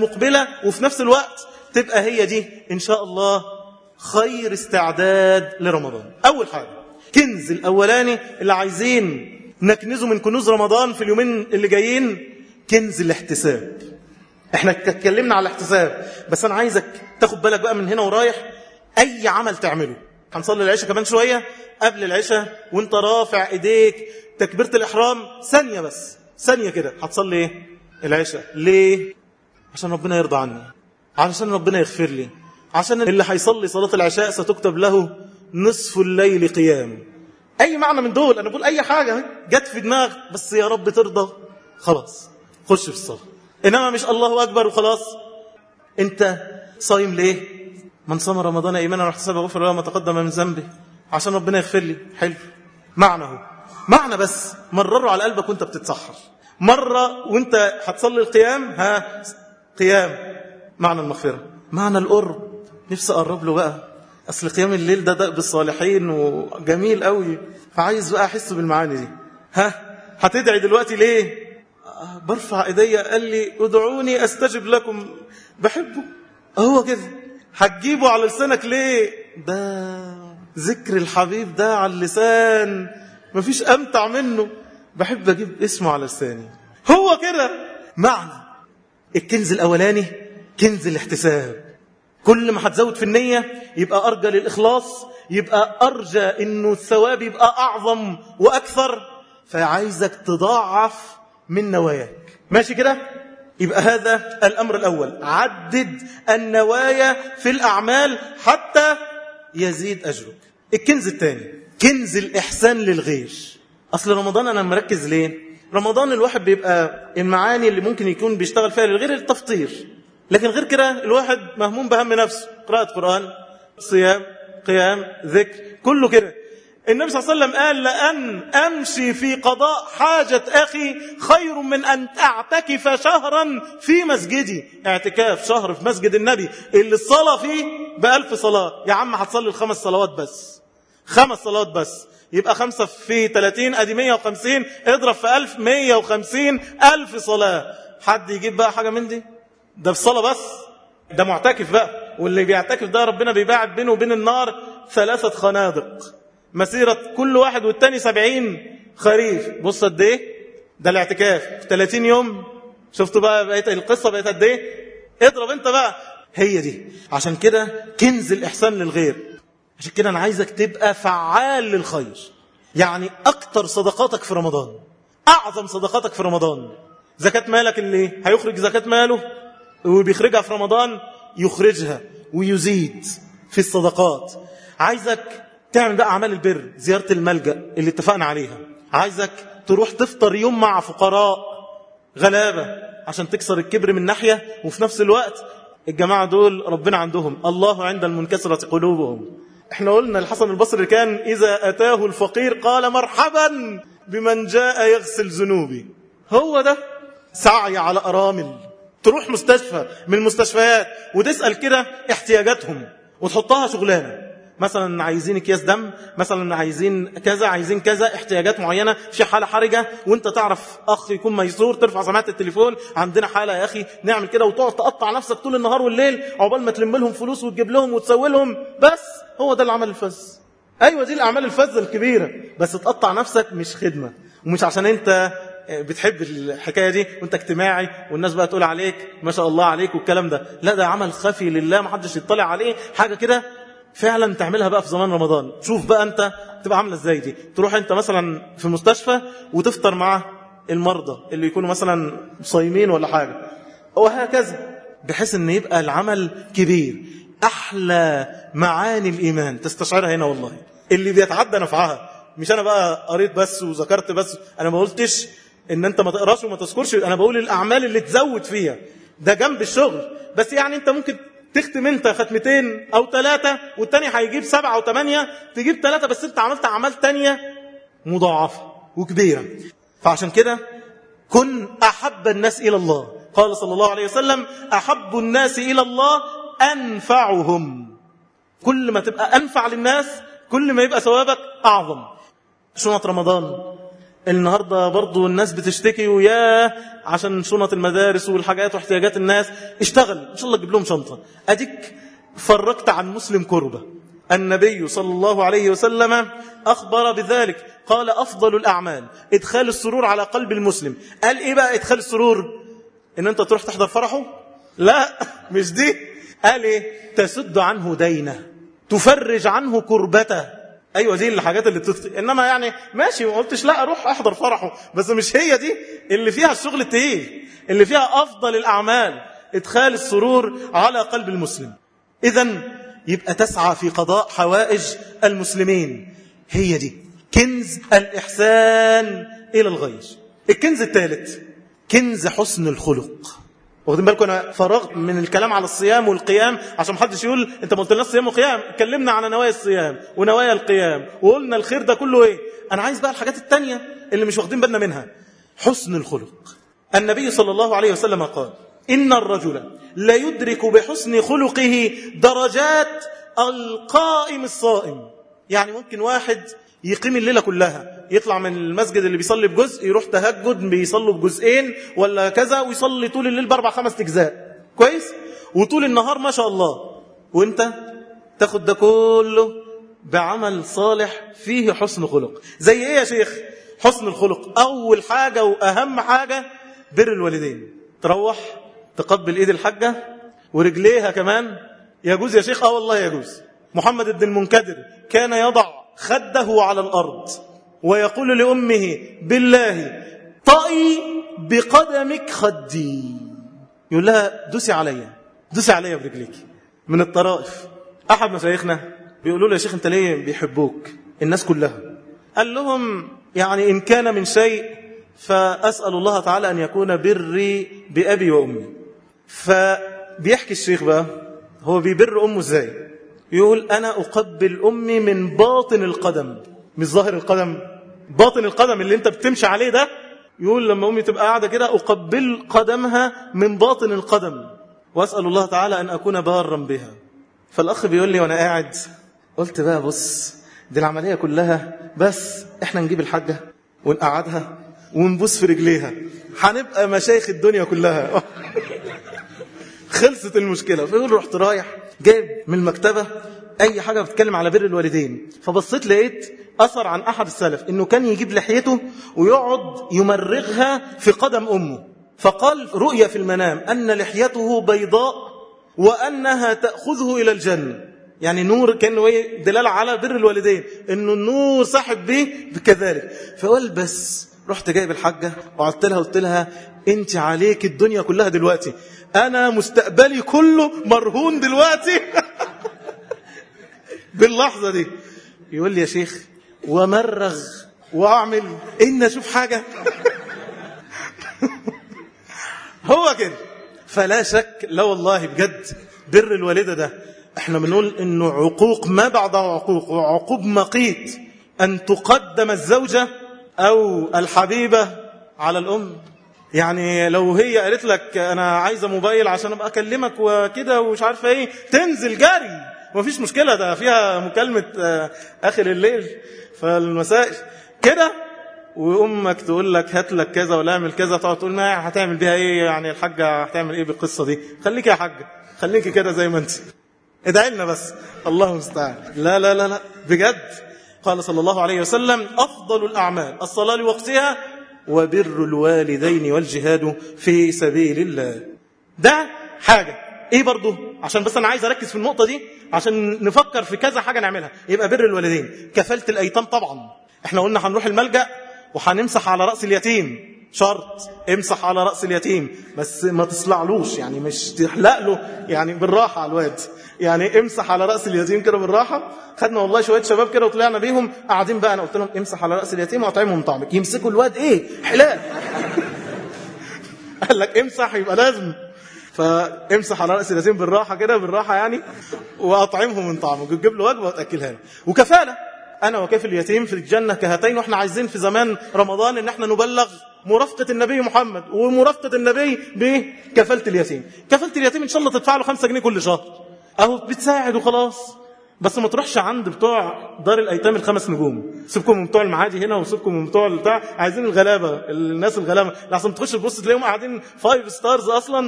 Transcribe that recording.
مقبلة وفي نفس الوقت تبقى هي دي إن شاء الله خير استعداد لرمضان. أول حاجة كنز الأولاني اللي عايزين نكنزه من كنوز رمضان في اليومين اللي جايين كنز الاحتساب. إحنا اتكلمنا على الاحتساب بس أنا عايزك تاخد بالك بقى من هنا ورايح أي عمل تعمله. هنصلي العشاء كمان شوية قبل العشاء وأنت رافع إيديك تكبيرة الإحرام ثانية بس ثانية كده. هتصلي إيه؟ العشاء. ليه؟ عشان ربنا يرضى عني. علشان ربنا يغفر لي. عشان اللي هيصلي صلاة العشاء ستكتب له نصف الليل قيام. أي معنى من دول؟ أنا بقول أي حاجة جت في دماغ بس يا رب ترضى. خلاص. خش في الصلاة. إنما مش الله أكبر وخلاص. أنت صايم ليه؟ من صام رمضان إيمانا واحتسابا غفر له ما تقدم من ذنبه. عشان ربنا يغفر لي. حلو. معنى هو معنى بس. مرره على قلبك وأنت بتتسحر. مرة وأنت هتصلي القيام ها قيام معنى المغفرة. معنى القرب. نفسي أقرب له بقى. أصل قيام الليل ده دأب بالصالحين وجميل قوي فعايز بقى أحس بالمعاني دي. ها؟ هتدعي دلوقتي ليه؟ برفع إيديا. قال لي ادعوني أستجب لكم. بحبه. هو كده. هتجيبه على لسانك ليه؟ ده ذكر الحبيب ده على اللسان. مفيش أمتع منه. بحب أجيب اسمه على لساني. هو كده. معنى. الكنز الأولاني كنز الاحتساب. كل ما هتزود في النية يبقى أرجى للإخلاص يبقى أرجى إنه الثواب يبقى أعظم وأكثر. فعايزك تضاعف من نواياك. ماشي كده؟ يبقى هذا الأمر الأول. عدد النوايا في الأعمال حتى يزيد أجرك. الكنز الثاني كنز الإحسان للغير. أصل رمضان أنا مركز ليه؟ رمضان الواحد بيبقى المعاني اللي ممكن يكون بيشتغل فيها للغير التفطير. لكن غير كده الواحد مهموم بهم نفسه قراءة قرآن صيام قيام ذكر كله كده. النبي صلى الله عليه وسلم قال لأن أمشي في قضاء حاجة أخي خير من أن أعتكف شهرا في مسجدي. اعتكاف شهر في مسجد النبي. اللي الصلاة فيه بألف صلاة. يا عم هتصلي الخمس صلوات بس. خمس صلوات بس. يبقى خمسة في 30 أدي 150 اضرب في 1000 150 ألف صلاة. حد يجيب بقى حاجة من دي؟ ده بالصلاة بس. ده معتكف بقى. واللي بيعتكف ده ربنا بيباعد بينه وبين النار ثلاثة خنادق. مسيرة كل واحد والتاني سبعين خريف. بص قد إيه؟ ده الاعتكاف. 30 يوم شفتوا بقى بقيت القصة بقت قد إيه؟ اضرب أنت بقى. هي دي. عشان كده كنز الإحسان للغير. عشان كده أنا عايزك تبقى فعال للخير. يعني أكتر صدقاتك في رمضان أعظم صدقاتك في رمضان. زكاة مالك اللي هيخرج زكاة ماله وبيخرجها في رمضان يخرجها ويزيد في الصدقات. عايزك تعمل بقى أعمال البر زيارة الملجأ اللي اتفقنا عليها. عايزك تروح تفطر يوم مع فقراء غلابة عشان تكسر الكبر من ناحية وفي نفس الوقت الجماعة دول ربنا عندهم الله عند المنكسرة قلوبهم. إحنا قلنا الحسن البصري كان إذا أتاه الفقير قال مرحبا بمن جاء يغسل ذنوبي. هو ده سعي على أرامل. تروح مستشفى من المستشفيات وتسأل كده احتياجاتهم وتحطها شغلانة. مثلا عايزين أكياس دم مثلا عايزين كذا عايزين كذا احتياجات معينة في حالة حرجة وأنت تعرف أخ يكون ميسور ترفع سماعة التليفون عندنا حالة يا أخي نعمل كده وتقعد تقطع نفسك طول النهار والليل عقبال ما تلم لهم فلوس وتجيب لهم وتسوي لهم. بس هو ده العمل الفذ. أيوه دي الأعمال الفذة الكبيرة. بس تقطع نفسك مش خدمة. ومش عشان أنت بتحب الحكاية دي وأنت اجتماعي والناس بقى تقول عليك ما شاء الله عليك والكلام ده. لا ده عمل خفي لله ما حدش يطلع عليه. حاجة كده فعلا تعملها بقى في زمان رمضان. شوف بقى أنت تبقى عاملة إزاي دي. تروح أنت مثلا في مستشفى وتفطر مع المرضى اللي يكونوا مثلا صايمين ولا حاجة. وهكذا. بحيث إن يبقى العمل كبير. أحلى معاني الإيمان. تستشعرها هنا والله. اللي بيتعدى نفعها. مش أنا بقى قريت بس وذكرت بس. أنا ما قلتش إن أنت ما تقراش وما تذكرش. أنا بقول الأعمال اللي تزود فيها. ده جنب الشغل. بس يعني أنت ممكن تختم أنت ختمتين أو ثلاثة والتاني هيجيب سبعة أو ثمانية تجيب ثلاثة بس أنت عملت أعمال تانية مضاعفة وكبيرة. فعشان كده كن أحب الناس إلى الله. قال صلى الله عليه وسلم أحب الناس إلى الله أنفعهم. كل ما تبقى أنفع للناس كل ما يبقى ثوابك أعظم. شنط رمضان. النهاردة برضو الناس بتشتكي وياه عشان شنط المدارس والحاجات واحتياجات الناس. اشتغل إن شاء الله تجيب لهم شنطة. أديك فرقت عن مسلم كربة. النبي صلى الله عليه وسلم أخبر بذلك. قال أفضل الأعمال إدخال السرور على قلب المسلم. قال إيه بقى إدخال السرور؟ إن أنت تروح تحضر فرحه؟ لا مش دي. قال إيه تسد عنه دينه تفرج عنه كربته. أيوه دي الحاجات اللي بتخطئ إنما يعني ماشي ما قلتش لا أروح أحضر فرحه. بس مش هي دي اللي فيها الشغل التقيل اللي فيها أفضل الأعمال إدخال السرور على قلب المسلم. اذا يبقى تسعى في قضاء حوائج المسلمين. هي دي كنز الإحسان إلى الغير الكنز الثالث كنز حسن الخلق. واخدين بالكم أنا فرغت من الكلام على الصيام والقيام عشان محدش يقول انت ما قلتلناش صيام وقيام اتكلمنا على نوايا الصيام ونوايا القيام وقلنا الخير ده كله إيه؟ أنا عايز بقى الحاجات التانية اللي مش واخدين بالنا منها. حسن الخلق. النبي صلى الله عليه وسلم قال إن الرجل لا يدرك بحسن خلقه درجات القائم الصائم. يعني ممكن واحد يقيم الليلة كلها. يطلع من المسجد اللي بيصلي بجزء يروح تهجد بيصلوا بجزئين ولا كذا ويصلي طول الليل بأربع خمس أجزاء. كويس؟ وطول النهار ما شاء الله. وانت تاخد ده كله بعمل صالح فيه حسن خلق. زي إيه يا شيخ؟ حسن الخلق. أول حاجة وأهم حاجة بر الوالدين. تروح تقبل إيد الحاجة ورجليها كمان. يجوز يا شيخ؟ آه والله يجوز. محمد بن المنكدر كان يضع خده على الأرض ويقول لأمه بالله طئي بقدمك خدي. يقول لها دوسي عليا دوسي عليا برجليك من الطرائف. أحد مشايخنا بيقولوا له يا شيخ أنت ليه بيحبوك؟ الناس كلها. قال لهم يعني إن كان من شيء فأسأل الله تعالى أن يكون بري بأبي وأمي. فبيحكي الشيخ بقى هو بيبر أمه إزاي؟ يقول أنا أقبل أمي من باطن القدم. مش ظاهر القدم. باطن القدم اللي أنت بتمشي عليه ده. يقول لما أمي تبقى قاعدة كده أقبل قدمها من باطن القدم. وأسأل الله تعالى أن أكون بارا بها. فالأخ بيقول لي وأنا قاعد قلت بقى بص دي العملية كلها. بس إحنا نجيب الحاجة ونقعدها ونبوس في رجليها. هنبقى مشايخ الدنيا كلها. خلصت المشكلة. فيقول رحت رايح جايب من المكتبة أي حاجة بتتكلم على بر الوالدين. فبصيت لقيت أثر عن أحد السلف إنه كان يجيب لحيته ويقعد يمرغها في قدم أمه. فقال رؤيا في المنام أن لحيته بيضاء وأنها تأخذه إلى الجنة. يعني نور كانه إيه دلاله على بر الوالدين. إنه النور صاحب به كذلك فقال بس رحت جايب الحاجة وقعدت لها قلت لها أنت عليك الدنيا كلها دلوقتي. أنا مستقبلي كله مرهون دلوقتي. باللحظة دي. يقول لي يا شيخ ومرغ وأعمل. إن أشوف حاجة. هو كده. فلا شك لا والله بجد بر الوالدة ده. إحنا بنقول إنه عقوق ما بعده عقوق وعقوب مقيت. أن تقدم الزوجة أو الحبيبة على الأم. يعني لو هي قالت لك أنا عايزة موبايل عشان أبقى أكلمك وكده ومش عارفة إيه تنزل جري. مفيش مشكلة ده فيها مكالمة آخر الليل فالمساء كده؟ وأمك تقول لك هات لك كذا ولا اعمل كذا تقعد تقول ما هتعمل بيها إيه؟ يعني الحاجة هتعمل إيه بالقصة دي؟ خليك يا حاجة خليكي كده زي ما أنت. ادعي لنا بس. الله المستعان. لا لا لا لا. بجد؟ قال صلى الله عليه وسلم أفضل الأعمال. الصلاة لوقتها وبر الوالدين والجهاد في سبيل الله. ده حاجة. إيه برضو عشان بس أنا عايز أركز في النقطة دي عشان نفكر في كذا حاجة نعملها. يبقى بر الوالدين. كفالة الأيتام طبعا. إحنا قلنا هنروح الملجأ وهنمسح على رأس اليتيم. شرط امسح على رأس اليتيم بس ما تصلعلوش يعني مش تحلق له يعني بالراحة على الواد. يعني امسح على رأس اليتيم كده بالراحة. خدنا والله شوية شباب كده وطلعنا بيهم. قاعدين بقى أنا قلت لهم امسح على رأس اليتيم وأطعمهم طعمك يمسكوا الواد إيه؟ حلال. قال لك امسح يبقى لازم. فامسح على رأس اليتيم بالراحة كده بالراحة يعني واطعمه من طعمك تجيب له وجبة وتأكلها له. وكفالة أنا وكيف اليتيم في الجنة كهاتين وإحنا عايزين في زمان رمضان إن إحنا نبلغ مرافقة النبي محمد ومرافقة النبي بكفالة اليتيم. كفالة اليتيم إن شاء الله تدفع له خمسة جنيه كل شهر. أهو بتساعد وخلاص. بس ما تروحش عند بتوع دار الأيتام الخمس نجوم. سيبكم من بتوع المعادي هنا وسيبكم من بتوع البتاع. عايزين الغلابة الناس الغلابة. لحسن تخش تبص تلاقيهم قاعدين five stars أصلا.